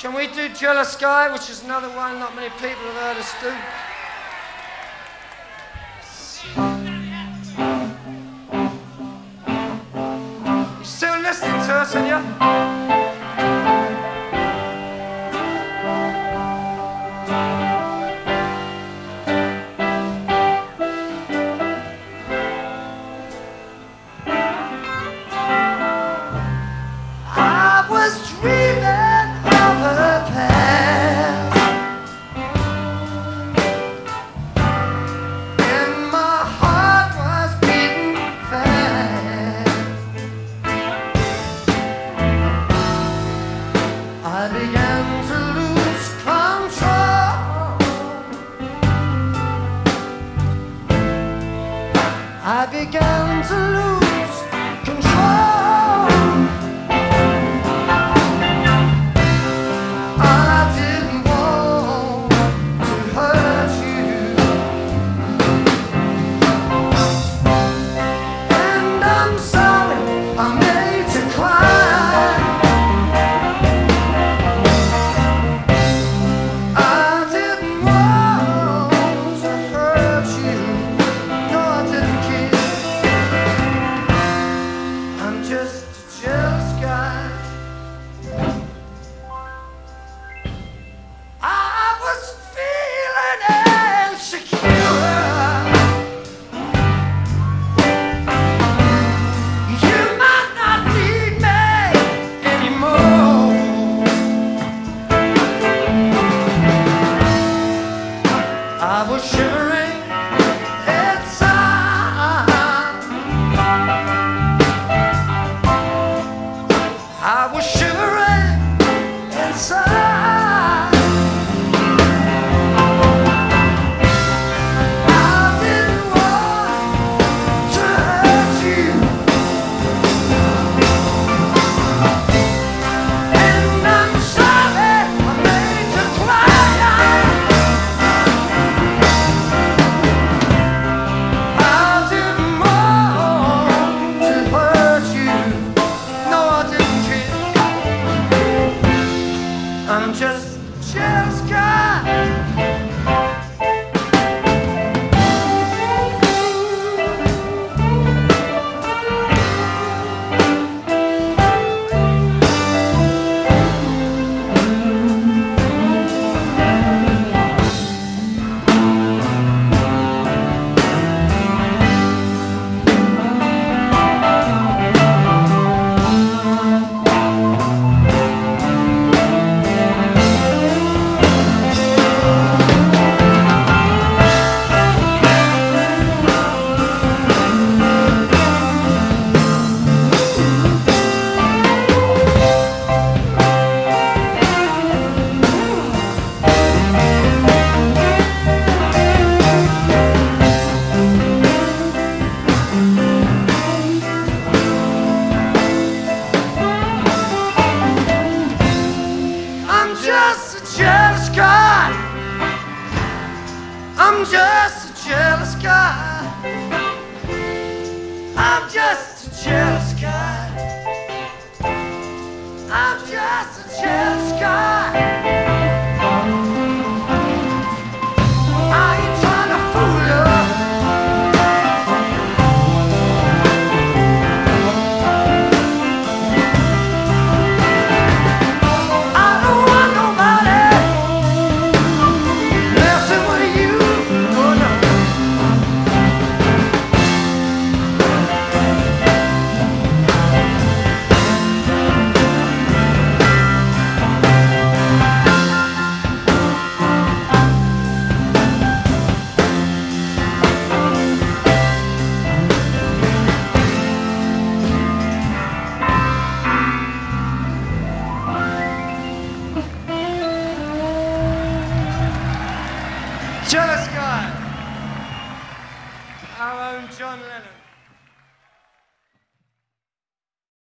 Can we do Jealous Guy, which is another one not many people have heard us do? began to lose. just a chill sky. just a jealous guy. I'm just a jealous guy. Jill guy. our own John Lennon.